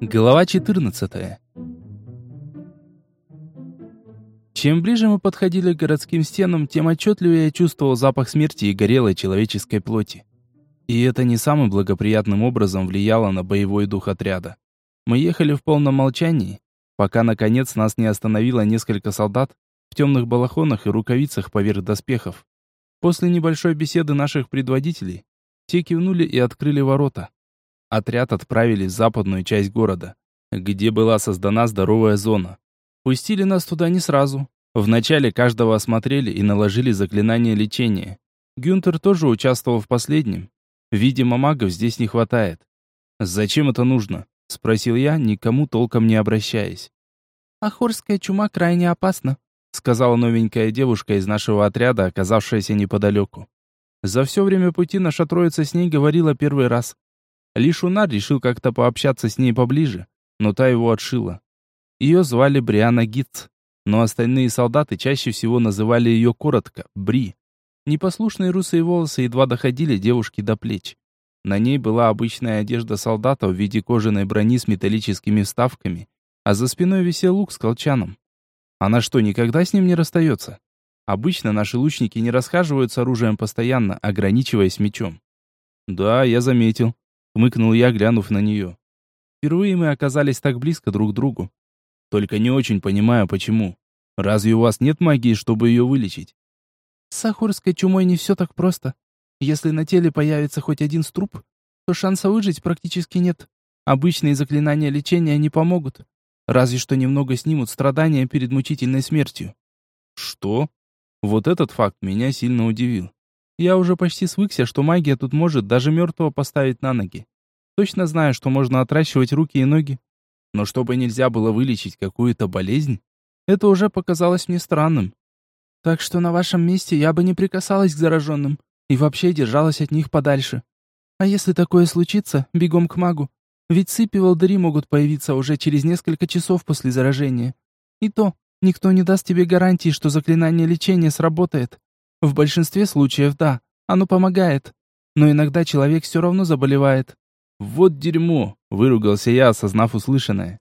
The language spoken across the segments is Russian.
Глава 14. Чем ближе мы подходили к городским стенам, тем отчетливее я чувствовал запах смерти и горелой человеческой плоти. И это не самым благоприятным образом влияло на боевой дух отряда. Мы ехали в полном молчании, пока наконец нас не остановило несколько солдат в темных балахонах и рукавицах поверх доспехов. После небольшой беседы наших предводителей, те кивнули и открыли ворота отряд отправили в западную часть города, где была создана здоровая зона. Пустили нас туда не сразу. Вначале каждого осмотрели и наложили заклинание лечения. Гюнтер тоже участвовал в последнем. Видимо, магов здесь не хватает. «Зачем это нужно?» – спросил я, никому толком не обращаясь. «Ахорская чума крайне опасна», – сказала новенькая девушка из нашего отряда, оказавшаяся неподалеку. За все время пути наша троица с ней говорила первый раз. Лишь Унар решил как-то пообщаться с ней поближе, но та его отшила. Ее звали Бриана Гитц, но остальные солдаты чаще всего называли ее коротко Бри. Непослушные русые волосы едва доходили девушке до плеч. На ней была обычная одежда солдата в виде кожаной брони с металлическими вставками, а за спиной висел лук с колчаном. Она что, никогда с ним не расстается? Обычно наши лучники не расхаживают с оружием постоянно, ограничиваясь мечом. Да, я заметил. Хмыкнул я, глянув на нее. Впервые мы оказались так близко друг к другу. Только не очень понимаю, почему. Разве у вас нет магии, чтобы ее вылечить? С сахурской чумой не все так просто. Если на теле появится хоть один струп, то шанса выжить практически нет. Обычные заклинания лечения не помогут. Разве что немного снимут страдания перед мучительной смертью. Что? Вот этот факт меня сильно удивил. Я уже почти свыкся, что магия тут может даже мертвого поставить на ноги. Точно знаю, что можно отращивать руки и ноги. Но чтобы нельзя было вылечить какую-то болезнь, это уже показалось мне странным. Так что на вашем месте я бы не прикасалась к зараженным и вообще держалась от них подальше. А если такое случится, бегом к магу. Ведь сыпи волдыри могут появиться уже через несколько часов после заражения. И то, никто не даст тебе гарантии, что заклинание лечения сработает. В большинстве случаев да, оно помогает. Но иногда человек все равно заболевает. Вот дерьмо, выругался я, осознав услышанное.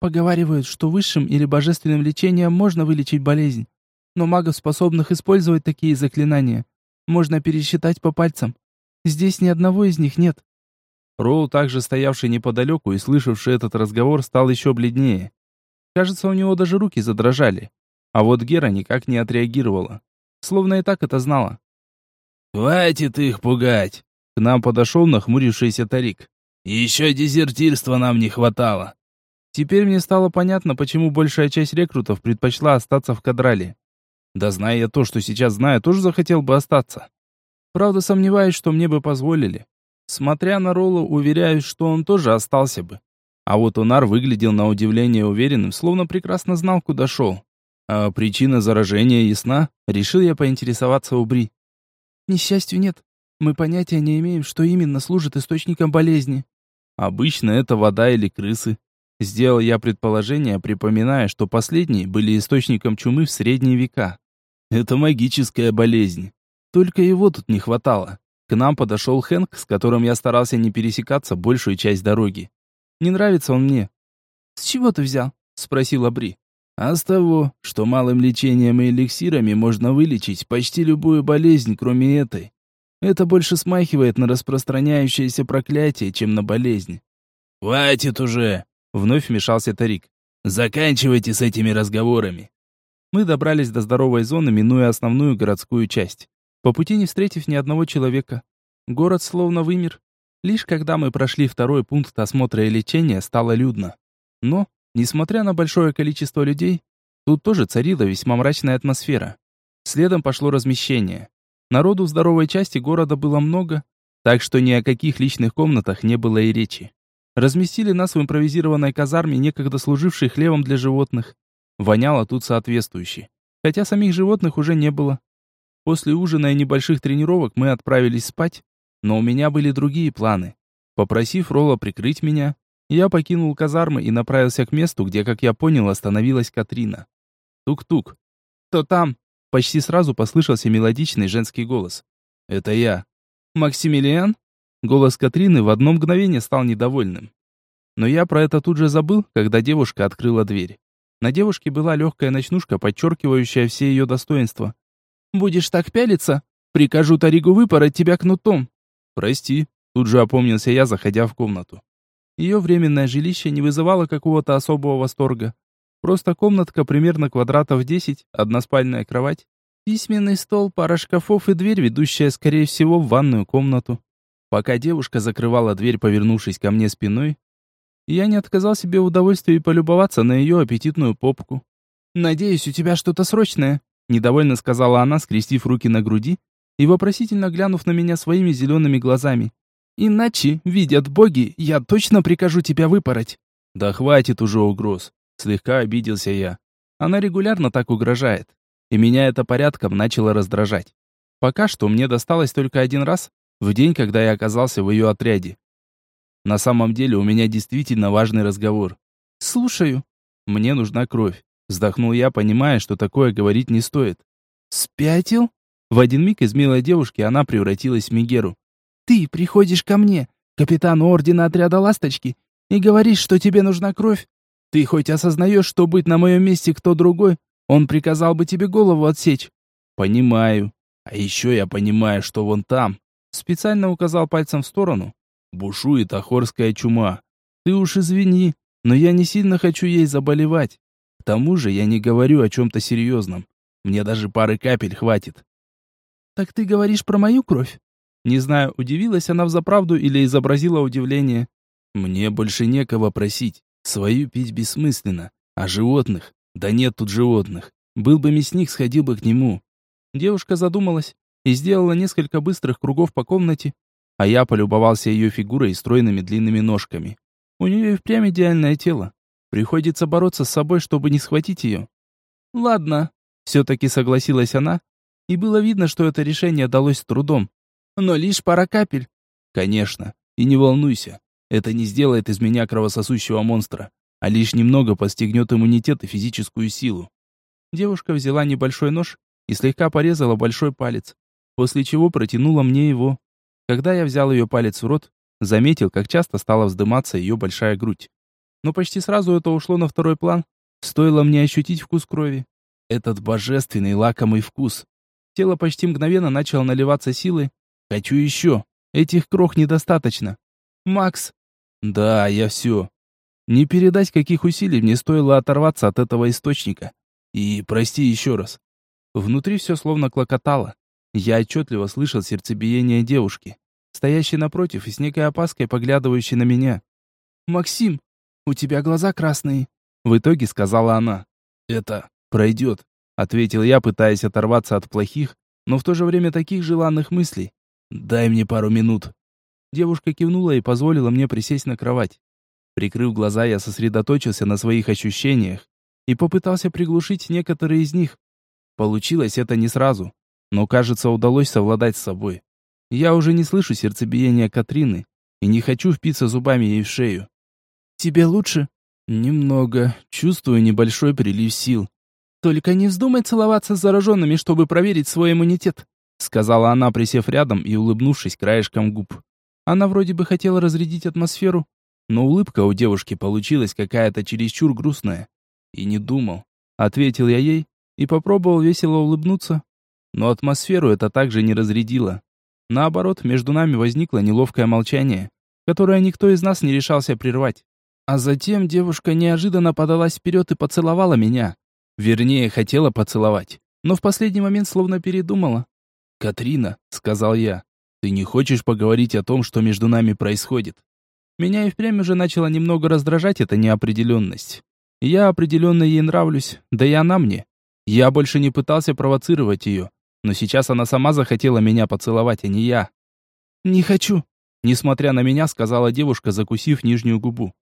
Поговаривают, что высшим или божественным лечением можно вылечить болезнь. Но магов, способных использовать такие заклинания, можно пересчитать по пальцам. Здесь ни одного из них нет. Роу, также стоявший неподалеку и слышавший этот разговор, стал еще бледнее. Кажется, у него даже руки задрожали. А вот Гера никак не отреагировала словно и так это знала. «Хватит их пугать!» К нам подошел нахмурившийся Тарик. «Еще дезертирства нам не хватало!» Теперь мне стало понятно, почему большая часть рекрутов предпочла остаться в Кадрале. Да зная я то, что сейчас знаю, тоже захотел бы остаться. Правда, сомневаюсь, что мне бы позволили. Смотря на Ролла, уверяюсь, что он тоже остался бы. А вот Унар выглядел на удивление уверенным, словно прекрасно знал, куда шел. А причина заражения ясна? Решил я поинтересоваться у Бри. Несчастью нет. Мы понятия не имеем, что именно служит источником болезни. Обычно это вода или крысы. Сделал я предположение, припоминая, что последние были источником чумы в средние века. Это магическая болезнь. Только его тут не хватало. К нам подошел Хэнк, с которым я старался не пересекаться большую часть дороги. Не нравится он мне. «С чего ты взял?» — спросила Бри. А с того, что малым лечением и эликсирами можно вылечить почти любую болезнь, кроме этой. Это больше смахивает на распространяющееся проклятие, чем на болезнь. «Хватит уже!» — вновь вмешался Тарик. «Заканчивайте с этими разговорами!» Мы добрались до здоровой зоны, минуя основную городскую часть. По пути не встретив ни одного человека. Город словно вымер. Лишь когда мы прошли второй пункт осмотра и лечения, стало людно. Но Несмотря на большое количество людей, тут тоже царила весьма мрачная атмосфера. Следом пошло размещение. Народу в здоровой части города было много, так что ни о каких личных комнатах не было и речи. Разместили нас в импровизированной казарме, некогда служившей хлевом для животных. Воняло тут соответствующе, хотя самих животных уже не было. После ужина и небольших тренировок мы отправились спать, но у меня были другие планы. Попросив Ролла прикрыть меня, я покинул казармы и направился к месту, где, как я понял, остановилась Катрина. Тук-тук. «Кто там?» Почти сразу послышался мелодичный женский голос. «Это я». «Максимилиан?» Голос Катрины в одно мгновение стал недовольным. Но я про это тут же забыл, когда девушка открыла дверь. На девушке была легкая ночнушка, подчеркивающая все ее достоинства. «Будешь так пялиться? Прикажу Таригу выпороть тебя кнутом». «Прости», — тут же опомнился я, заходя в комнату. Ее временное жилище не вызывало какого-то особого восторга. Просто комнатка примерно квадратов 10, односпальная кровать, письменный стол, пара шкафов и дверь, ведущая, скорее всего, в ванную комнату. Пока девушка закрывала дверь, повернувшись ко мне спиной, я не отказал себе в удовольствии полюбоваться на ее аппетитную попку. «Надеюсь, у тебя что-то срочное», — недовольно сказала она, скрестив руки на груди и вопросительно глянув на меня своими зелеными глазами. «Иначе, видят боги, я точно прикажу тебя выпороть». «Да хватит уже угроз», — слегка обиделся я. Она регулярно так угрожает, и меня это порядком начало раздражать. Пока что мне досталось только один раз, в день, когда я оказался в ее отряде. На самом деле у меня действительно важный разговор. Слушаю. Мне нужна кровь. Вздохнул я, понимая, что такое говорить не стоит. Спятил? В один миг из милой девушки она превратилась в Мегеру. Ты приходишь ко мне, капитану ордена отряда «Ласточки», и говоришь, что тебе нужна кровь? Ты хоть осознаешь, что быть на моем месте кто другой, он приказал бы тебе голову отсечь? Понимаю. А еще я понимаю, что вон там. Специально указал пальцем в сторону, бушует охорская чума. Ты уж извини, но я не сильно хочу ей заболевать. К тому же я не говорю о чем-то серьезном. Мне даже пары капель хватит. Так ты говоришь про мою кровь? Не знаю, удивилась она взаправду или изобразила удивление. Мне больше некого просить. Свою пить бессмысленно. А животных? Да нет тут животных. Был бы мясник, сходил бы к нему. Девушка задумалась и сделала несколько быстрых кругов по комнате, а я полюбовался ее фигурой и стройными длинными ножками. У нее и впрямь идеальное тело. Приходится бороться с собой, чтобы не схватить ее. Ладно, все-таки согласилась она, и было видно, что это решение далось с трудом. Но лишь пара капель. Конечно, и не волнуйся, это не сделает из меня кровососущего монстра, а лишь немного подстегнет иммунитет и физическую силу. Девушка взяла небольшой нож и слегка порезала большой палец, после чего протянула мне его. Когда я взял ее палец в рот, заметил, как часто стала вздыматься ее большая грудь. Но почти сразу это ушло на второй план. Стоило мне ощутить вкус крови. Этот божественный лакомый вкус. Тело почти мгновенно начало наливаться силой. Хочу еще. Этих крох недостаточно. Макс. Да, я все. Не передать, каких усилий мне стоило оторваться от этого источника. И прости еще раз. Внутри все словно клокотало. Я отчетливо слышал сердцебиение девушки, стоящей напротив и с некой опаской поглядывающей на меня. «Максим, у тебя глаза красные», — в итоге сказала она. «Это пройдет», — ответил я, пытаясь оторваться от плохих, но в то же время таких желанных мыслей. «Дай мне пару минут». Девушка кивнула и позволила мне присесть на кровать. Прикрыв глаза, я сосредоточился на своих ощущениях и попытался приглушить некоторые из них. Получилось это не сразу но, кажется, удалось совладать с собой. Я уже не слышу сердцебиения Катрины и не хочу впиться зубами ей в шею. «Тебе лучше?» «Немного. Чувствую небольшой прилив сил. Только не вздумай целоваться с зараженными, чтобы проверить свой иммунитет», сказала она, присев рядом и улыбнувшись краешком губ. Она вроде бы хотела разрядить атмосферу, но улыбка у девушки получилась какая-то чересчур грустная. «И не думал», — ответил я ей и попробовал весело улыбнуться, но атмосферу это также не разрядило. Наоборот, между нами возникло неловкое молчание, которое никто из нас не решался прервать. А затем девушка неожиданно подалась вперед и поцеловала меня. Вернее, хотела поцеловать, но в последний момент словно передумала. «Катрина», — сказал я, — «ты не хочешь поговорить о том, что между нами происходит?» Меня и впрямь уже начала немного раздражать эта неопределенность. Я определенно ей нравлюсь, да и она мне. Я больше не пытался провоцировать ее, но сейчас она сама захотела меня поцеловать, а не я. «Не хочу», — несмотря на меня, сказала девушка, закусив нижнюю губу.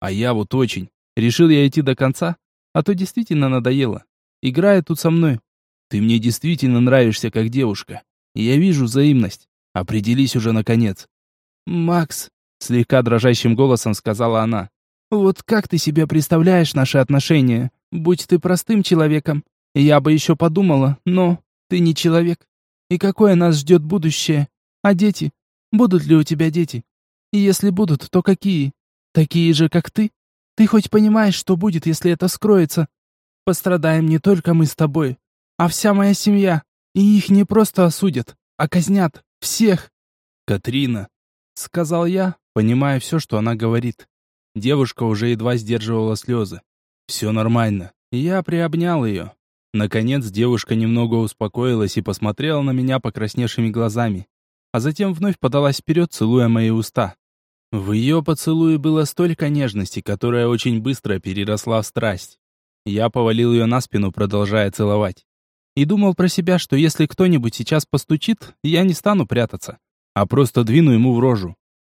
«А я вот очень. Решил я идти до конца, а то действительно надоело. Играет тут со мной. Ты мне действительно нравишься как девушка. И я вижу взаимность. Определись уже наконец». «Макс», — слегка дрожащим голосом сказала она, «вот как ты себе представляешь наши отношения? Будь ты простым человеком, я бы еще подумала, но...» Ты не человек. И какое нас ждет будущее? А дети? будут ли у тебя дети? И если будут, то какие? Такие же, как ты? Ты хоть понимаешь, что будет, если это скроется? Пострадаем не только мы с тобой, а вся моя семья. И их не просто осудят, а казнят. Всех. Катрина, сказал я, понимая все, что она говорит. Девушка уже едва сдерживала слезы. Все нормально. Я приобнял ее. Наконец девушка немного успокоилась и посмотрела на меня покрасневшими глазами. А затем вновь подалась вперед, целуя мои уста. В ее поцелуе было столько нежности, которая очень быстро переросла в страсть. Я повалил ее на спину, продолжая целовать. И думал про себя, что если кто-нибудь сейчас постучит, я не стану прятаться, а просто двину ему в рожу.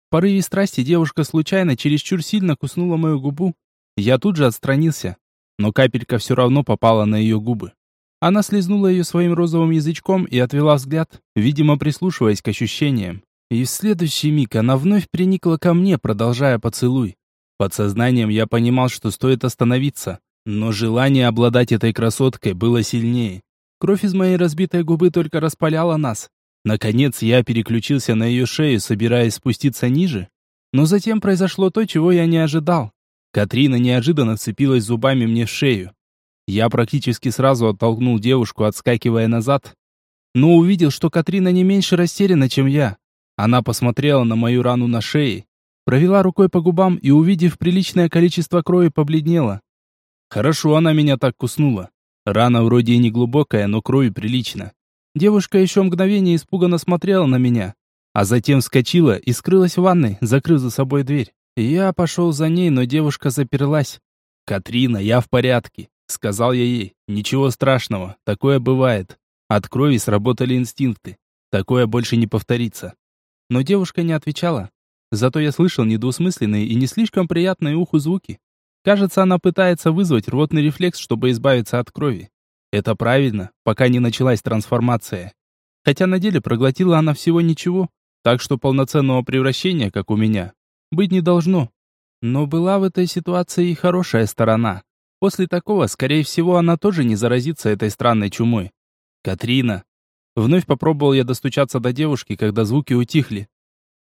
В порыве страсти девушка случайно чересчур сильно куснула мою губу. Я тут же отстранился, но капелька все равно попала на ее губы. Она слезнула ее своим розовым язычком и отвела взгляд, видимо, прислушиваясь к ощущениям. И в следующий миг она вновь приникла ко мне, продолжая поцелуй. Подсознанием я понимал, что стоит остановиться, но желание обладать этой красоткой было сильнее. Кровь из моей разбитой губы только распаляла нас. Наконец я переключился на ее шею, собираясь спуститься ниже. Но затем произошло то, чего я не ожидал. Катрина неожиданно вцепилась зубами мне в шею. Я практически сразу оттолкнул девушку, отскакивая назад, но увидел, что Катрина не меньше растеряна, чем я. Она посмотрела на мою рану на шее, провела рукой по губам и, увидев приличное количество крови, побледнела. Хорошо она меня так куснула. Рана вроде и не глубокая, но крови прилично. Девушка еще мгновение испуганно смотрела на меня, а затем вскочила и скрылась в ванной, закрыв за собой дверь. Я пошел за ней, но девушка заперлась. «Катрина, я в порядке», — сказал я ей. «Ничего страшного, такое бывает. От крови сработали инстинкты. Такое больше не повторится». Но девушка не отвечала. Зато я слышал недвусмысленные и не слишком приятные уху звуки. Кажется, она пытается вызвать рвотный рефлекс, чтобы избавиться от крови. Это правильно, пока не началась трансформация. Хотя на деле проглотила она всего ничего, так что полноценного превращения, как у меня, быть не должно. Но была в этой ситуации и хорошая сторона. После такого, скорее всего, она тоже не заразится этой странной чумой. Катрина, Вновь попробовал я достучаться до девушки, когда звуки утихли.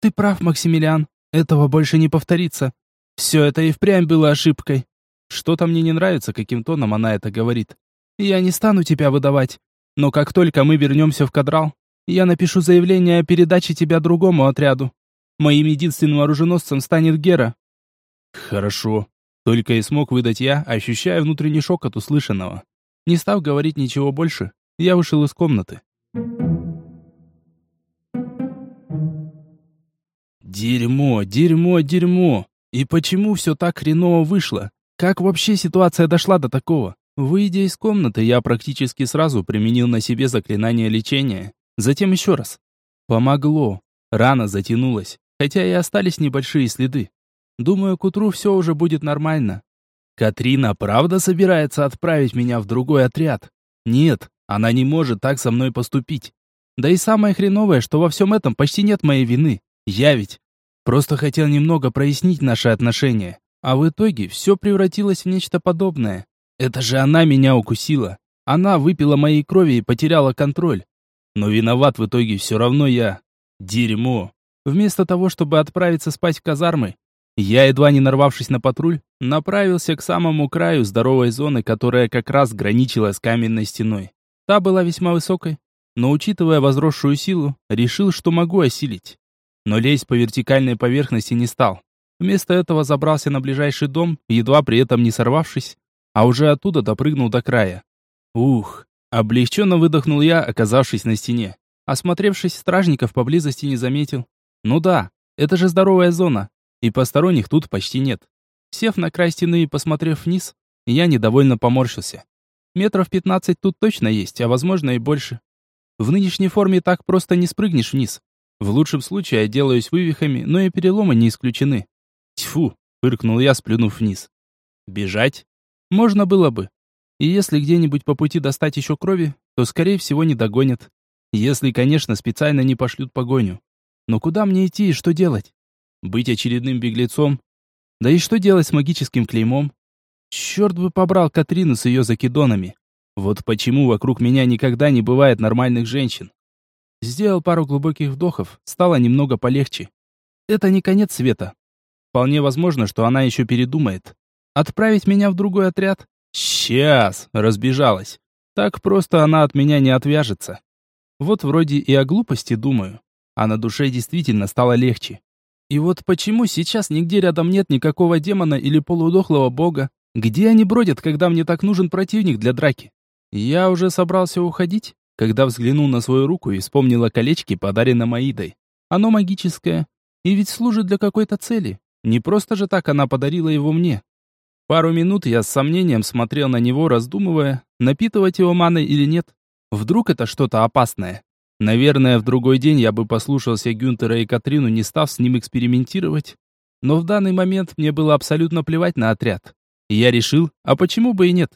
«Ты прав, Максимилиан. Этого больше не повторится. Все это и впрямь было ошибкой. Что-то мне не нравится, каким тоном она это говорит. Я не стану тебя выдавать. Но как только мы вернемся в кадрал, я напишу заявление о передаче тебя другому отряду. Моим единственным оруженосцем станет Гера». «Хорошо», — только и смог выдать я, ощущая внутренний шок от услышанного. Не став говорить ничего больше, я вышел из комнаты. Дерьмо, дерьмо, дерьмо. И почему все так хреново вышло? Как вообще ситуация дошла до такого? Выйдя из комнаты, я практически сразу применил на себе заклинание лечения. Затем еще раз. Помогло. Рана затянулась, хотя и остались небольшие следы. Думаю, к утру все уже будет нормально. Катрина правда собирается отправить меня в другой отряд? Нет, она не может так со мной поступить. Да и самое хреновое, что во всем этом почти нет моей вины. Я ведь просто хотел немного прояснить наши отношения. А в итоге все превратилось в нечто подобное. Это же она меня укусила. Она выпила моей крови и потеряла контроль. Но виноват в итоге все равно я. Дерьмо. Вместо того, чтобы отправиться спать в казармы, я, едва не нарвавшись на патруль, направился к самому краю здоровой зоны, которая как раз граничила с каменной стеной. Та была весьма высокой, но учитывая возросшую силу, решил, что могу осилить. Но лезть по вертикальной поверхности не стал. Вместо этого забрался на ближайший дом, едва при этом не сорвавшись, а уже оттуда допрыгнул до края. Ух, облегченно выдохнул я, оказавшись на стене. Осмотревшись, стражников поблизости не заметил. Ну да, это же здоровая зона, и посторонних тут почти нет. Сев на край стены и посмотрев вниз, я недовольно поморщился. Метров пятнадцать тут точно есть, а возможно и больше. В нынешней форме так просто не спрыгнешь вниз. В лучшем случае отделаюсь вывихами, но и переломы не исключены. Тьфу, фыркнул я, сплюнув вниз. Бежать? Можно было бы. И если где-нибудь по пути достать еще крови, то, скорее всего, не догонят. Если, конечно, специально не пошлют погоню. Но куда мне идти и что делать? Быть очередным беглецом? Да и что делать с магическим клеймом? Черт бы побрал Катрину с ее закидонами. Вот почему вокруг меня никогда не бывает нормальных женщин. Сделал пару глубоких вдохов, стало немного полегче. Это не конец света. Вполне возможно, что она еще передумает. Отправить меня в другой отряд? Сейчас, разбежалась. Так просто она от меня не отвяжется. Вот вроде и о глупости думаю, а на душе действительно стало легче. И вот почему сейчас нигде рядом нет никакого демона или полудохлого бога? Где они бродят, когда мне так нужен противник для драки? Я уже собрался уходить, когда взглянул на свою руку и вспомнил о колечке, подаренном Аидой. Оно магическое, и ведь служит для какой-то цели. Не просто же так она подарила его мне. Пару минут я с сомнением смотрел на него, раздумывая, напитывать его маной или нет. Вдруг это что-то опасное. Наверное, в другой день я бы послушался Гюнтера и Катрину, не став с ним экспериментировать. Но в данный момент мне было абсолютно плевать на отряд. Я решил, а почему бы и нет?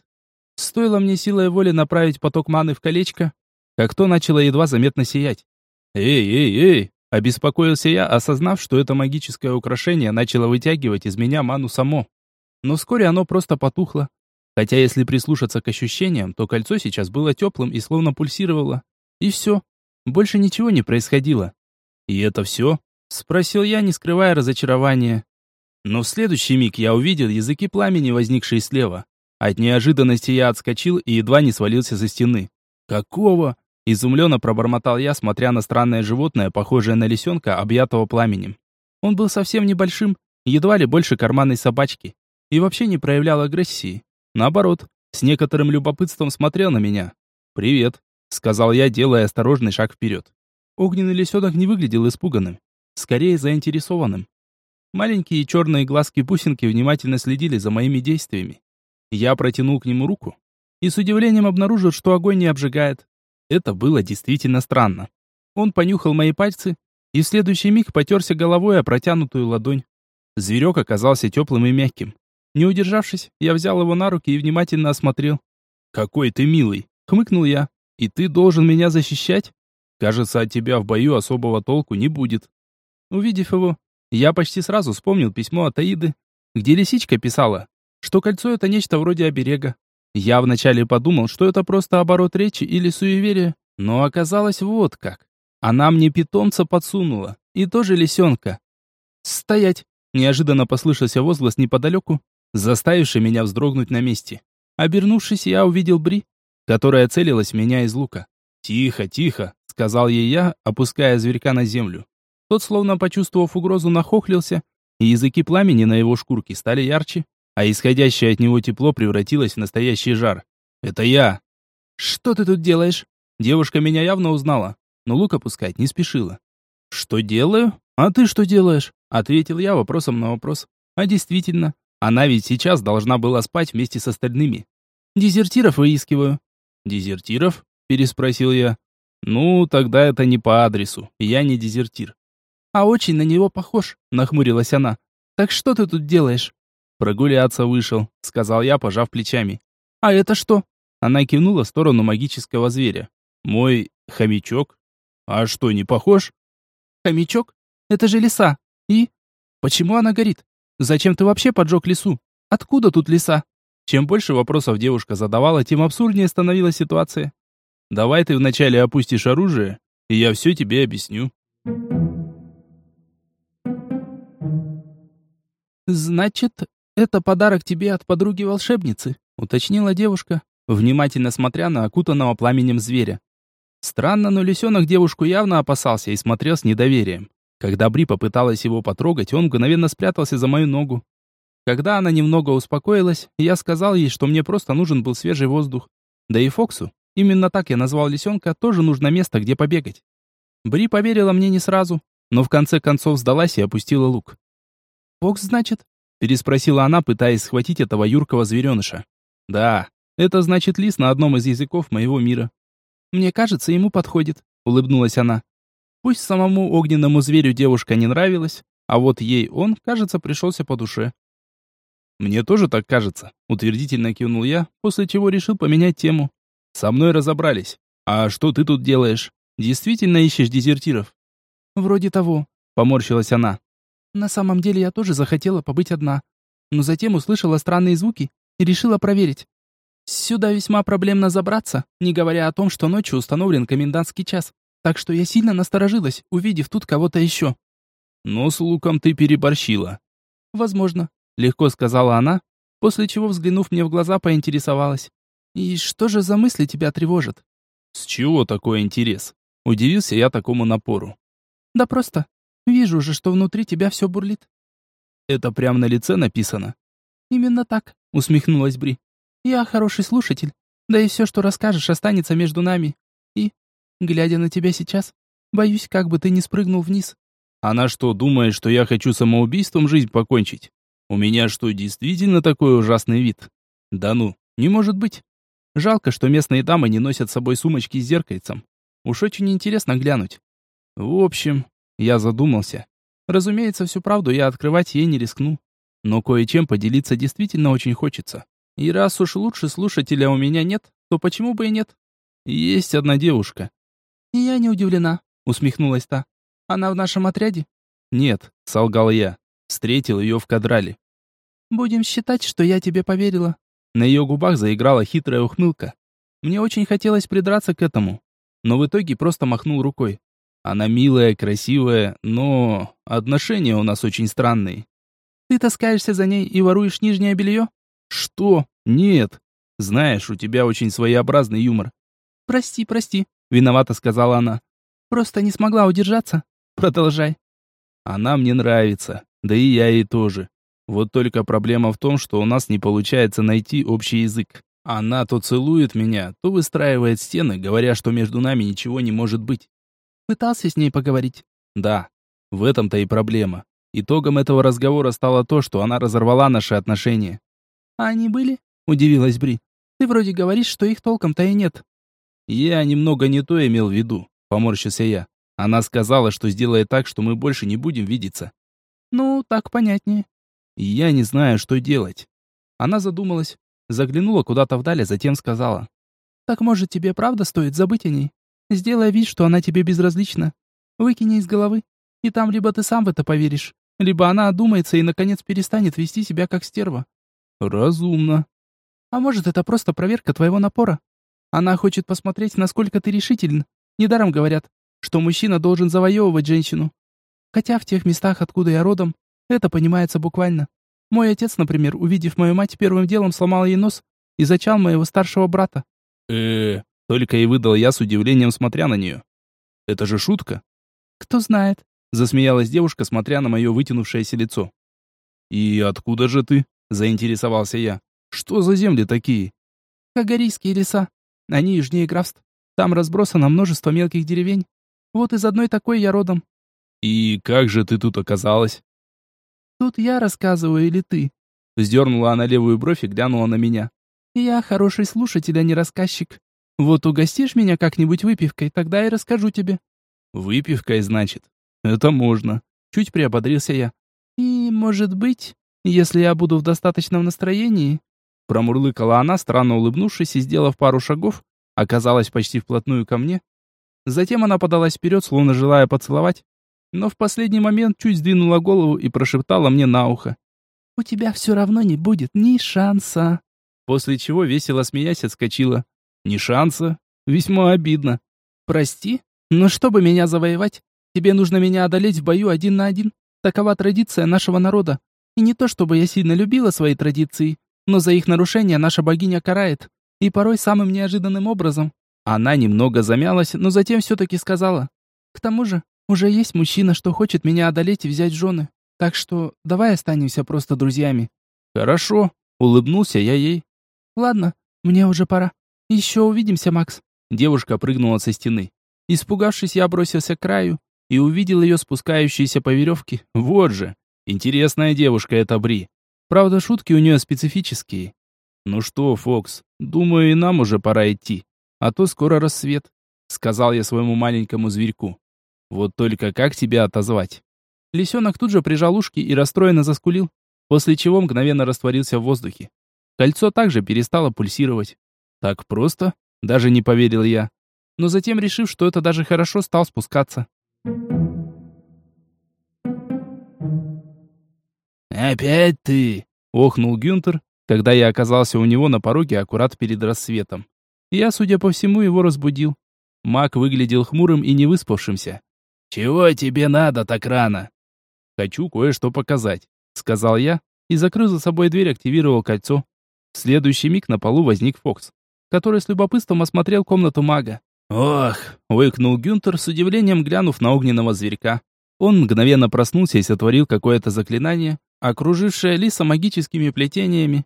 Стоило мне силой воли направить поток маны в колечко, как то начало едва заметно сиять. «Эй, эй, эй!» – обеспокоился я, осознав, что это магическое украшение начало вытягивать из меня ману само но вскоре оно просто потухло. Хотя если прислушаться к ощущениям, то кольцо сейчас было теплым и словно пульсировало. И все. Больше ничего не происходило. «И это все?» — спросил я, не скрывая разочарования. Но в следующий миг я увидел языки пламени, возникшие слева. От неожиданности я отскочил и едва не свалился за стены. «Какого?» — изумленно пробормотал я, смотря на странное животное, похожее на лисенка, объятого пламенем. Он был совсем небольшим, едва ли больше карманной собачки и вообще не проявлял агрессии. Наоборот, с некоторым любопытством смотрел на меня. «Привет», — сказал я, делая осторожный шаг вперед. Огненный лисенок не выглядел испуганным, скорее заинтересованным. Маленькие черные глазки-бусинки внимательно следили за моими действиями. Я протянул к нему руку и с удивлением обнаружил, что огонь не обжигает. Это было действительно странно. Он понюхал мои пальцы и в следующий миг потерся головой о протянутую ладонь. Зверек оказался теплым и мягким. Не удержавшись, я взял его на руки и внимательно осмотрел. «Какой ты милый!» — хмыкнул я. «И ты должен меня защищать? Кажется, от тебя в бою особого толку не будет». Увидев его, я почти сразу вспомнил письмо от Аиды, где лисичка писала, что кольцо — это нечто вроде оберега. Я вначале подумал, что это просто оборот речи или суеверие, но оказалось вот как. Она мне питомца подсунула, и тоже лисенка. «Стоять!» — неожиданно послышался возглас неподалеку, заставивший меня вздрогнуть на месте. Обернувшись, я увидел Бри, которая целилась в меня из лука. «Тихо, тихо», — сказал ей я, опуская зверька на землю. Тот, словно почувствовав угрозу, нахохлился, и языки пламени на его шкурке стали ярче, а исходящее от него тепло превратилось в настоящий жар. «Это я!» «Что ты тут делаешь?» Девушка меня явно узнала, но лук опускать не спешила. «Что делаю? А ты что делаешь?» Ответил я вопросом на вопрос. «А действительно, она ведь сейчас должна была спать вместе с остальными. Дезертиров выискиваю. Дезертиров? Переспросил я. Ну, тогда это не по адресу. Я не дезертир. А очень на него похож, нахмурилась она. Так что ты тут делаешь? Прогуляться вышел, сказал я, пожав плечами. А это что? Она кивнула в сторону магического зверя. Мой хомячок? А что, не похож? Хомячок? Это же лиса. И? Почему она горит? Зачем ты вообще поджег лесу? Откуда тут леса? Чем больше вопросов девушка задавала, тем абсурднее становилась ситуация. Давай ты вначале опустишь оружие, и я все тебе объясню. Значит, это подарок тебе от подруги-волшебницы, уточнила девушка, внимательно смотря на окутанного пламенем зверя. Странно, но лисенок девушку явно опасался и смотрел с недоверием. Когда Бри попыталась его потрогать, он мгновенно спрятался за мою ногу. Когда она немного успокоилась, я сказал ей, что мне просто нужен был свежий воздух. Да и Фоксу, именно так я назвал лисенка, тоже нужно место, где побегать. Бри поверила мне не сразу, но в конце концов сдалась и опустила лук. «Фокс, значит?» – переспросила она, пытаясь схватить этого юркого звереныша. «Да, это значит лис на одном из языков моего мира». «Мне кажется, ему подходит», – улыбнулась она. Пусть самому огненному зверю девушка не нравилась, а вот ей он, кажется, пришелся по душе. «Мне тоже так кажется», — утвердительно кивнул я, после чего решил поменять тему. «Со мной разобрались. А что ты тут делаешь? Действительно ищешь дезертиров?» «Вроде того», — поморщилась она. «На самом деле я тоже захотела побыть одна, но затем услышала странные звуки и решила проверить. Сюда весьма проблемно забраться, не говоря о том, что ночью установлен комендантский час. так что я сильно насторожилась, увидев тут кого-то еще. Но с луком ты переборщила. Возможно, легко сказала она, после чего, взглянув мне в глаза, поинтересовалась. И что же за мысли тебя тревожат? С чего такой интерес? Удивился я такому напору. Да просто. Вижу же, что внутри тебя все бурлит. Это прямо на лице написано. Именно так, усмехнулась Бри. Я хороший слушатель, да и все, что расскажешь, останется между нами. И, глядя на тебя сейчас, боюсь, как бы ты не спрыгнул вниз. Она что, думает, что я хочу самоубийством жизнь покончить? У меня что, действительно такой ужасный вид? Да ну, не может быть. Жалко, что местные дамы не носят с собой сумочки с зеркальцем. Уж очень интересно глянуть. В общем, я задумался. Разумеется, всю правду я открывать ей не рискну. Но кое-чем поделиться действительно очень хочется. И раз уж лучше слушателя у меня нет, то почему бы и нет? Есть одна девушка. Я не удивлена, усмехнулась та. Она в нашем отряде? Нет, солгал я. Встретил ее в кадрале. Будем считать, что я тебе поверила. На ее губах заиграла хитрая ухмылка. Мне очень хотелось придраться к этому, но в итоге просто махнул рукой. Она милая, красивая, но отношения у нас очень странные. Ты таскаешься за ней и воруешь нижнее белье? Что? Нет. Знаешь, у тебя очень своеобразный юмор. Прости, прости, виновата сказала она. Просто не смогла удержаться. Продолжай. Она мне нравится, да и я ей тоже. Вот только проблема в том, что у нас не получается найти общий язык. Она то целует меня, то выстраивает стены, говоря, что между нами ничего не может быть. Пытался с ней поговорить? Да. В этом-то и проблема. Итогом этого разговора стало то, что она разорвала наши отношения. А они были? Удивилась Бри. Ты вроде говоришь, что их толком-то и нет. Я немного не то имел в виду, поморщился я. Она сказала, что сделает так, что мы больше не будем видеться. Ну, так понятнее я не знаю, что делать. Она задумалась, заглянула куда-то вдаль, а затем сказала. «Так, может, тебе правда стоит забыть о ней? Сделай вид, что она тебе безразлична. Выкини из головы, и там либо ты сам в это поверишь, либо она одумается и, наконец, перестанет вести себя как стерва». «Разумно». «А может, это просто проверка твоего напора? Она хочет посмотреть, насколько ты решителен. Недаром говорят, что мужчина должен завоевывать женщину. Хотя в тех местах, откуда я родом, это понимается буквально. Мой отец, например, увидев мою мать, первым делом сломал ей нос и зачал моего старшего брата. э только и выдал я с удивлением, смотря на нее. Это же шутка. Кто знает, засмеялась девушка, смотря на мое вытянувшееся лицо. И откуда же ты? заинтересовался я. Что за земли такие? Кагарийские леса. Они южнее графств. Там разбросано множество мелких деревень. Вот из одной такой я родом. И как же ты тут оказалась? Тут я рассказываю или ты?» Вздернула она левую бровь и глянула на меня. «Я хороший слушатель, а не рассказчик. Вот угостишь меня как-нибудь выпивкой, тогда и расскажу тебе». «Выпивкой, значит? Это можно». Чуть приободрился я. «И, может быть, если я буду в достаточном настроении...» Промурлыкала она, странно улыбнувшись и, сделав пару шагов, оказалась почти вплотную ко мне. Затем она подалась вперед, словно желая поцеловать, но в последний момент чуть сдвинула голову и прошептала мне на ухо. «У тебя все равно не будет ни шанса». После чего весело смеясь отскочила. «Ни шанса? Весьма обидно». «Прости, но чтобы меня завоевать, тебе нужно меня одолеть в бою один на один. Такова традиция нашего народа. И не то чтобы я сильно любила свои традиции, но за их нарушение наша богиня карает. И порой самым неожиданным образом». Она немного замялась, но затем все-таки сказала. «К тому же, уже есть мужчина, что хочет меня одолеть и взять жены. Так что давай останемся просто друзьями». «Хорошо», — улыбнулся я ей. «Ладно, мне уже пора. Еще увидимся, Макс». Девушка прыгнула со стены. Испугавшись, я бросился к краю и увидел ее спускающейся по веревке. Вот же, интересная девушка эта Бри. Правда, шутки у нее специфические. «Ну что, Фокс, думаю, и нам уже пора идти, а то скоро рассвет», — сказал я своему маленькому зверьку. Вот только как тебя отозвать? Лисенок тут же прижал ушки и расстроенно заскулил, после чего мгновенно растворился в воздухе. Кольцо также перестало пульсировать. Так просто? Даже не поверил я. Но затем, решив, что это даже хорошо, стал спускаться. «Опять ты!» — охнул Гюнтер, когда я оказался у него на пороге аккурат перед рассветом. Я, судя по всему, его разбудил. Мак выглядел хмурым и невыспавшимся. «Чего тебе надо так рано?» «Хочу кое-что показать», — сказал я, и, закрыв за собой дверь, активировал кольцо. В следующий миг на полу возник Фокс, который с любопытством осмотрел комнату мага. «Ох!» — выкнул Гюнтер с удивлением, глянув на огненного зверька. Он мгновенно проснулся и сотворил какое-то заклинание, окружившее Лиса магическими плетениями.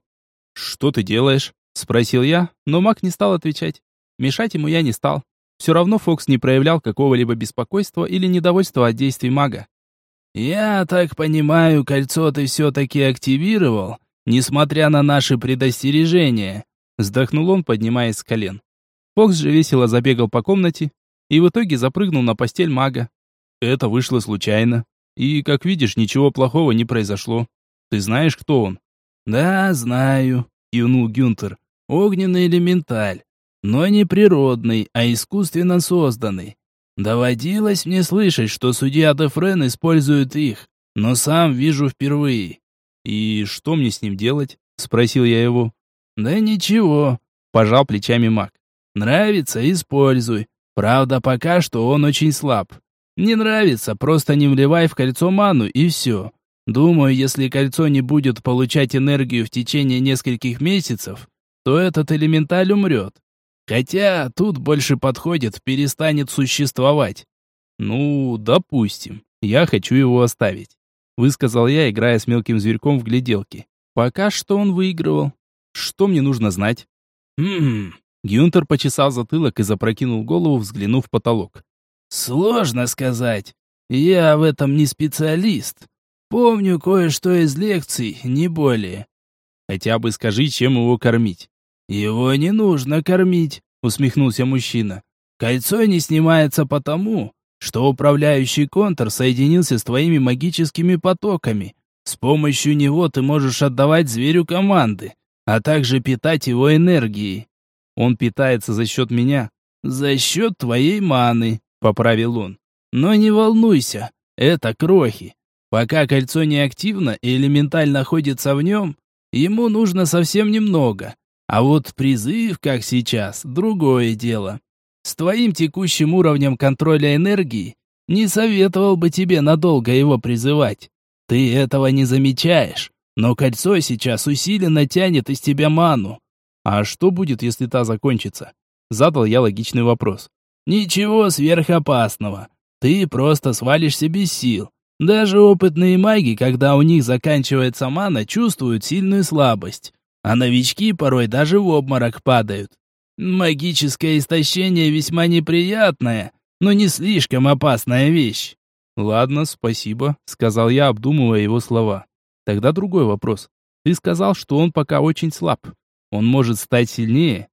«Что ты делаешь?» — спросил я, но маг не стал отвечать. Мешать ему я не стал. Все равно Фокс не проявлял какого-либо беспокойства или недовольства от действий мага. «Я так понимаю, кольцо ты все-таки активировал, несмотря на наши предостережения», вздохнул он, поднимаясь с колен. Фокс же весело забегал по комнате и в итоге запрыгнул на постель мага. Это вышло случайно. И, как видишь, ничего плохого не произошло. Ты знаешь, кто он? Да, знаю, кивнул Гюнтер. Огненный элементаль. Но не природный, а искусственно созданный. Доводилось мне слышать, что судья Дефрен использует их, но сам вижу впервые. И что мне с ним делать? Спросил я его. Да ничего, пожал плечами маг. Нравится, используй. Правда, пока что он очень слаб. Не нравится, просто не вливай в кольцо ману и все. Думаю, если кольцо не будет получать энергию в течение нескольких месяцев, то этот элементаль умрет. Хотя тут больше подходит, перестанет существовать. Ну, допустим. Я хочу его оставить. Высказал я, играя с мелким зверьком в гляделки. Пока что он выигрывал. Что мне нужно знать? Хм. Гюнтер почесал затылок и запрокинул голову, взглянув в потолок. Сложно сказать. Я в этом не специалист. Помню кое-что из лекций, не более. Хотя бы скажи, чем его кормить. Его не нужно кормить, усмехнулся мужчина. Кольцо не снимается потому, что управляющий контур соединился с твоими магическими потоками. С помощью него ты можешь отдавать зверю команды, а также питать его энергией. Он питается за счет меня. За счет твоей маны, поправил он. Но не волнуйся, это крохи. Пока кольцо не активно и элементаль находится в нем, ему нужно совсем немного. А вот призыв, как сейчас, другое дело. С твоим текущим уровнем контроля энергии не советовал бы тебе надолго его призывать. Ты этого не замечаешь, но кольцо сейчас усиленно тянет из тебя ману. А что будет, если та закончится? Задал я логичный вопрос. Ничего сверхопасного. Ты просто свалишься без сил. Даже опытные маги, когда у них заканчивается мана, чувствуют сильную слабость. А новички порой даже в обморок падают. Магическое истощение весьма неприятная, но не слишком опасная вещь. Ладно, спасибо, сказал я, обдумывая его слова. Тогда другой вопрос. Ты сказал, что он пока очень слаб. Он может стать сильнее?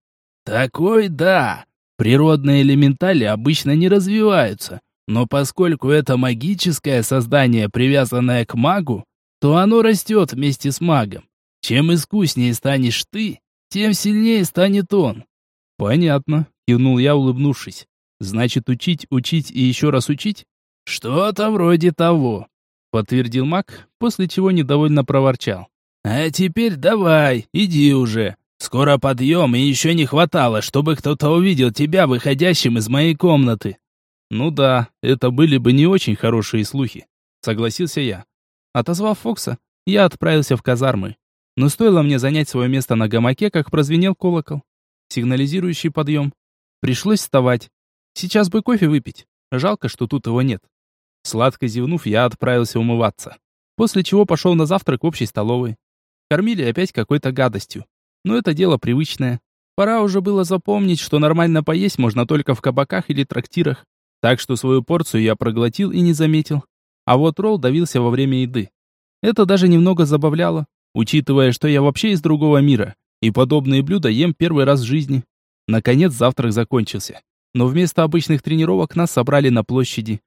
Такой да. Природные элементали обычно не развиваются, но поскольку это магическое создание, привязанное к магу, то оно растет вместе с магом. Чем искуснее станешь ты, тем сильнее станет он. Понятно, кивнул я, улыбнувшись. Значит, учить, учить и еще раз учить? Что-то вроде того, подтвердил маг, после чего недовольно проворчал. А теперь давай, иди уже. Скоро подъем, и еще не хватало, чтобы кто-то увидел тебя выходящим из моей комнаты. Ну да, это были бы не очень хорошие слухи, согласился я. Отозвав Фокса, я отправился в казармы. Но стоило мне занять свое место на гамаке, как прозвенел колокол, сигнализирующий подъем. Пришлось вставать. Сейчас бы кофе выпить. Жалко, что тут его нет. Сладко зевнув, я отправился умываться. После чего пошел на завтрак в общей столовой. Кормили опять какой-то гадостью. Но это дело привычное. Пора уже было запомнить, что нормально поесть можно только в кабаках или трактирах. Так что свою порцию я проглотил и не заметил. А вот ролл давился во время еды. Это даже немного забавляло, учитывая, что я вообще из другого мира, и подобные блюда ем первый раз в жизни. Наконец завтрак закончился. Но вместо обычных тренировок нас собрали на площади.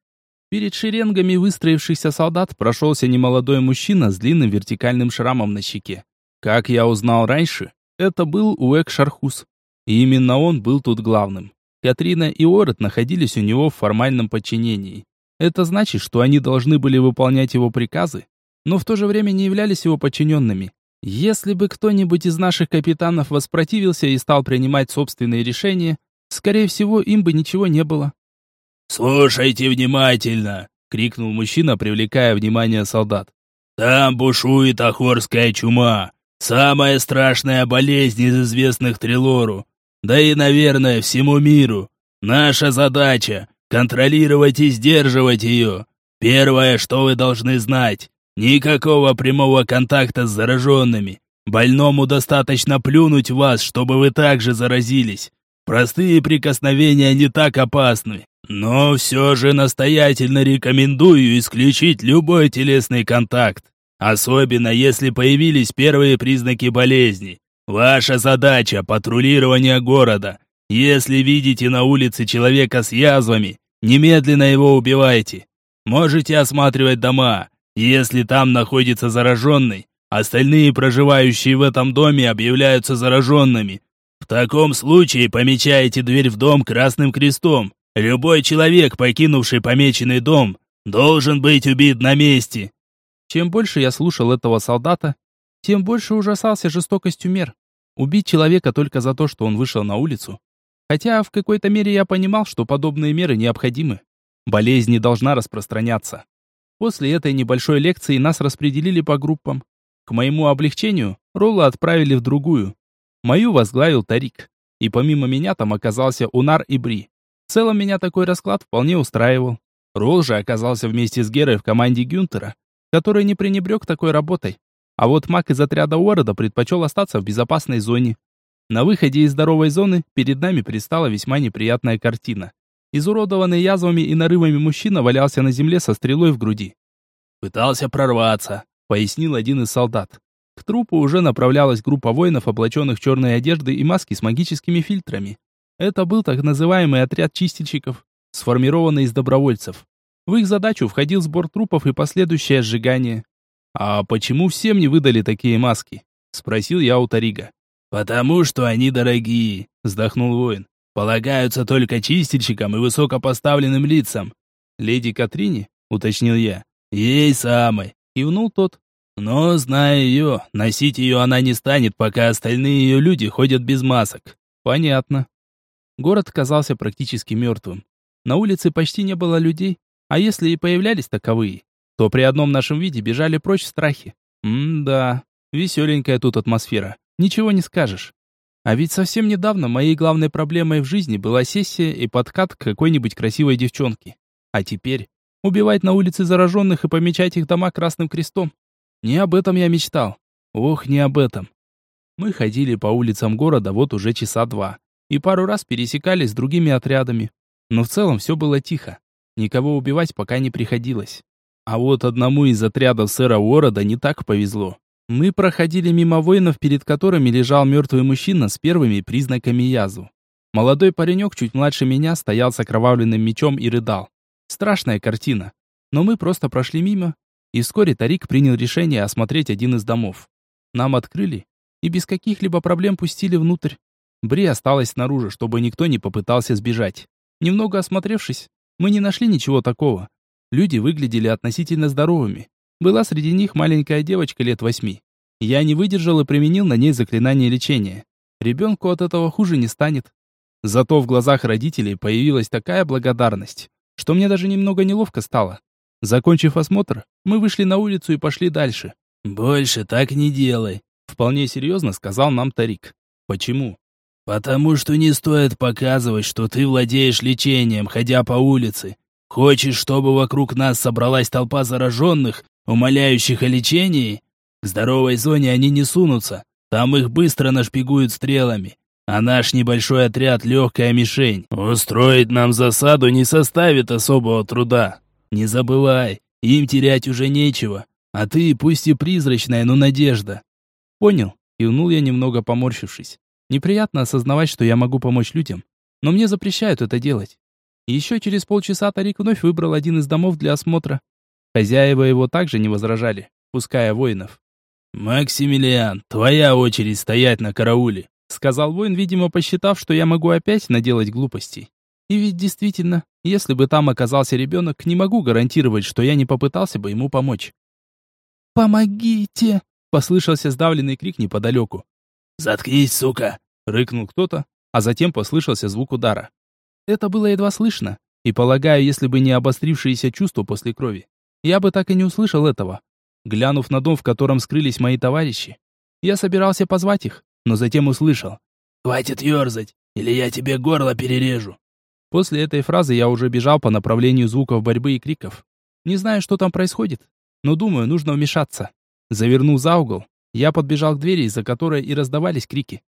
Перед шеренгами выстроившихся солдат прошелся немолодой мужчина с длинным вертикальным шрамом на щеке. Как я узнал раньше, это был Уэк Шархус. И именно он был тут главным. Катрина и Орет находились у него в формальном подчинении. Это значит, что они должны были выполнять его приказы, но в то же время не являлись его подчиненными. Если бы кто-нибудь из наших капитанов воспротивился и стал принимать собственные решения, скорее всего, им бы ничего не было. «Слушайте внимательно!» — крикнул мужчина, привлекая внимание солдат. «Там бушует охорская чума, самая страшная болезнь из известных Трилору, да и, наверное, всему миру. Наша задача — контролировать и сдерживать ее. Первое, что вы должны знать, никакого прямого контакта с зараженными. Больному достаточно плюнуть вас, чтобы вы также заразились. Простые прикосновения не так опасны. Но все же настоятельно рекомендую исключить любой телесный контакт. Особенно если появились первые признаки болезни. Ваша задача – патрулирование города. Если видите на улице человека с язвами, немедленно его убивайте. Можете осматривать дома. Если там находится зараженный, остальные проживающие в этом доме объявляются зараженными. В таком случае помечаете дверь в дом красным крестом. Любой человек, покинувший помеченный дом, должен быть убит на месте. Чем больше я слушал этого солдата, тем больше ужасался жестокостью мер. Убить человека только за то, что он вышел на улицу. Хотя в какой-то мере я понимал, что подобные меры необходимы. Болезнь не должна распространяться. После этой небольшой лекции нас распределили по группам. К моему облегчению, Ролла отправили в другую. Мою возглавил Тарик. И помимо меня там оказался Унар и Бри. В целом меня такой расклад вполне устраивал. Ролл же оказался вместе с Герой в команде Гюнтера, который не пренебрег такой работой. А вот маг из отряда Уорда предпочел остаться в безопасной зоне. На выходе из здоровой зоны перед нами предстала весьма неприятная картина. Изуродованный язвами и нарывами мужчина валялся на земле со стрелой в груди. «Пытался прорваться», — пояснил один из солдат. К трупу уже направлялась группа воинов, облаченных в черные одежды и маски с магическими фильтрами. Это был так называемый отряд чистильщиков, сформированный из добровольцев. В их задачу входил сбор трупов и последующее сжигание. «А почему всем не выдали такие маски?» — спросил я у Тарига. «Потому что они дорогие», — вздохнул воин. «Полагаются только чистильщикам и высокопоставленным лицам». «Леди Катрине?» — уточнил я. «Ей самой», — кивнул тот. Но, зная ее, носить ее она не станет, пока остальные ее люди ходят без масок. Понятно. Город казался практически мертвым. На улице почти не было людей, а если и появлялись таковые, то при одном нашем виде бежали прочь в страхе. М-да, веселенькая тут атмосфера, ничего не скажешь. А ведь совсем недавно моей главной проблемой в жизни была сессия и подкат к какой-нибудь красивой девчонке. А теперь убивать на улице зараженных и помечать их дома красным крестом. Не об этом я мечтал. Ох, не об этом. Мы ходили по улицам города вот уже часа два. И пару раз пересекались с другими отрядами. Но в целом все было тихо. Никого убивать пока не приходилось. А вот одному из отрядов сэра Уорда не так повезло. Мы проходили мимо воинов, перед которыми лежал мертвый мужчина с первыми признаками язу. Молодой паренек, чуть младше меня, стоял с окровавленным мечом и рыдал. Страшная картина. Но мы просто прошли мимо, и вскоре Тарик принял решение осмотреть один из домов. Нам открыли и без каких-либо проблем пустили внутрь. Бри осталась снаружи, чтобы никто не попытался сбежать. Немного осмотревшись, мы не нашли ничего такого. Люди выглядели относительно здоровыми. Была среди них маленькая девочка лет восьми. Я не выдержал и применил на ней заклинание лечения. Ребенку от этого хуже не станет. Зато в глазах родителей появилась такая благодарность, что мне даже немного неловко стало. Закончив осмотр, мы вышли на улицу и пошли дальше. «Больше так не делай», — вполне серьезно сказал нам Тарик. «Почему?» «Потому что не стоит показывать, что ты владеешь лечением, ходя по улице. Хочешь, чтобы вокруг нас собралась толпа зараженных, умоляющих о лечении? К здоровой зоне они не сунутся, там их быстро нашпигуют стрелами. А наш небольшой отряд — легкая мишень. Устроить нам засаду не составит особого труда. Не забывай, им терять уже нечего. А ты, пусть и призрачная, но надежда. Понял, кивнул я немного поморщившись. Неприятно осознавать, что я могу помочь людям, но мне запрещают это делать. Еще через полчаса Тарик вновь выбрал один из домов для осмотра. Хозяева его также не возражали, пуская воинов. «Максимилиан, твоя очередь стоять на карауле», сказал воин, видимо, посчитав, что я могу опять наделать глупостей. И ведь действительно, если бы там оказался ребенок, не могу гарантировать, что я не попытался бы ему помочь. «Помогите!» — послышался сдавленный крик неподалеку. «Заткнись, сука!» — рыкнул кто-то, а затем послышался звук удара. Это было едва слышно, и полагаю, если бы не обострившиеся чувства после крови, я бы так и не услышал этого. Глянув на дом, в котором скрылись мои товарищи, я собирался позвать их, но затем услышал. «Хватит ерзать, или я тебе горло перережу». После этой фразы я уже бежал по направлению звуков борьбы и криков. Не знаю, что там происходит, но думаю, нужно вмешаться. Завернув за угол, я подбежал к двери, из-за которой и раздавались крики.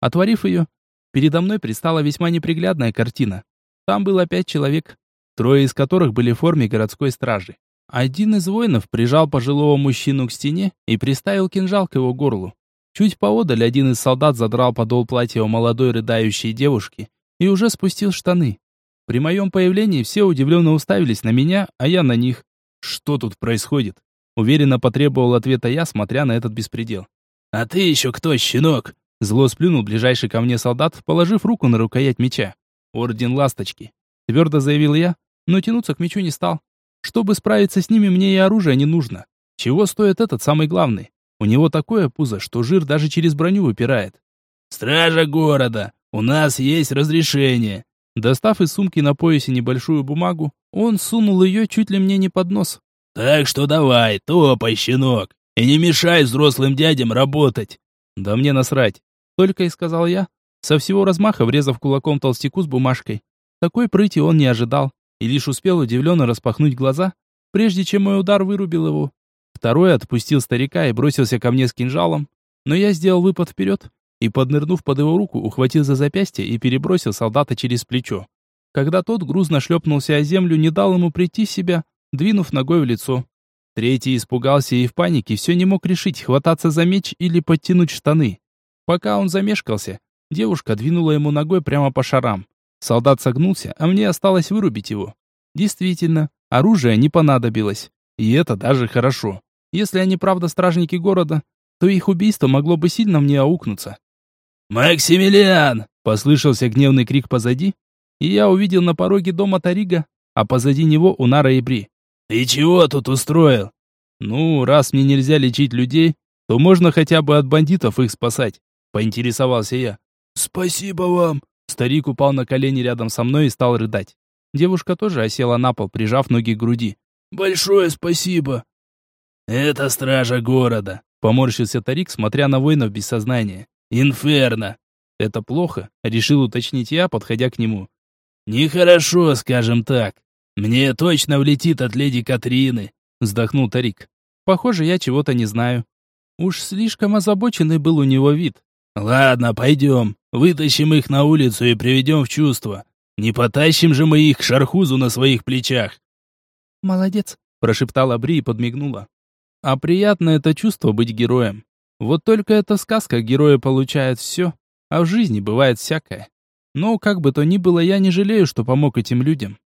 Отворив ее, передо мной предстала весьма неприглядная картина. Там было пять человек, трое из которых были в форме городской стражи. Один из воинов прижал пожилого мужчину к стене и приставил кинжал к его горлу. Чуть поодаль один из солдат задрал подол платья у молодой рыдающей девушки и уже спустил штаны. При моем появлении все удивленно уставились на меня, а я на них. Что тут происходит? Уверенно потребовал ответа я, смотря на этот беспредел. «А ты еще кто, щенок?» Зло сплюнул ближайший ко мне солдат, положив руку на рукоять меча. «Орден Ласточки», — твердо заявил я, но тянуться к мечу не стал. Чтобы справиться с ними, мне и оружие не нужно. Чего стоит этот самый главный? У него такое пузо, что жир даже через броню выпирает. «Стража города! У нас есть разрешение!» Достав из сумки на поясе небольшую бумагу, он сунул ее чуть ли мне не под нос. «Так что давай, топай, щенок, и не мешай взрослым дядям работать!» «Да мне насрать!» Только и сказал я, со всего размаха врезав кулаком толстяку с бумажкой. Такой прыти он не ожидал и лишь успел удивленно распахнуть глаза, прежде чем мой удар вырубил его. Второй отпустил старика и бросился ко мне с кинжалом, но я сделал выпад вперед и, поднырнув под его руку, ухватил за запястье и перебросил солдата через плечо. Когда тот грузно шлепнулся о землю, не дал ему прийти в себя, двинув ногой в лицо. Третий испугался и в панике все не мог решить, хвататься за меч или подтянуть штаны. Пока он замешкался, девушка двинула ему ногой прямо по шарам. Солдат согнулся, а мне осталось вырубить его. Действительно, оружие не понадобилось. И это даже хорошо. Если они правда стражники города, то их убийство могло бы сильно мне аукнуться. «Максимилиан!» — послышался гневный крик позади, и я увидел на пороге дома Тарига, а позади него Унара и Бри. «Ты чего тут устроил?» «Ну, раз мне нельзя лечить людей, то можно хотя бы от бандитов их спасать», — поинтересовался я. «Спасибо вам!» Старик упал на колени рядом со мной и стал рыдать. Девушка тоже осела на пол, прижав ноги к груди. «Большое спасибо!» «Это стража города», — поморщился Тарик, смотря на воинов без сознания. «Инферно!» «Это плохо», — решил уточнить я, подходя к нему. «Нехорошо, скажем так. Мне точно влетит от леди Катрины», — вздохнул Тарик. «Похоже, я чего-то не знаю. Уж слишком озабоченный был у него вид». «Ладно, пойдем. Вытащим их на улицу и приведем в чувство. Не потащим же мы их к шархузу на своих плечах. Молодец, прошептала Бри и подмигнула. А приятно это чувство быть героем. Вот только эта сказка герои получают все, а в жизни бывает всякое. Но как бы то ни было, я не жалею, что помог этим людям.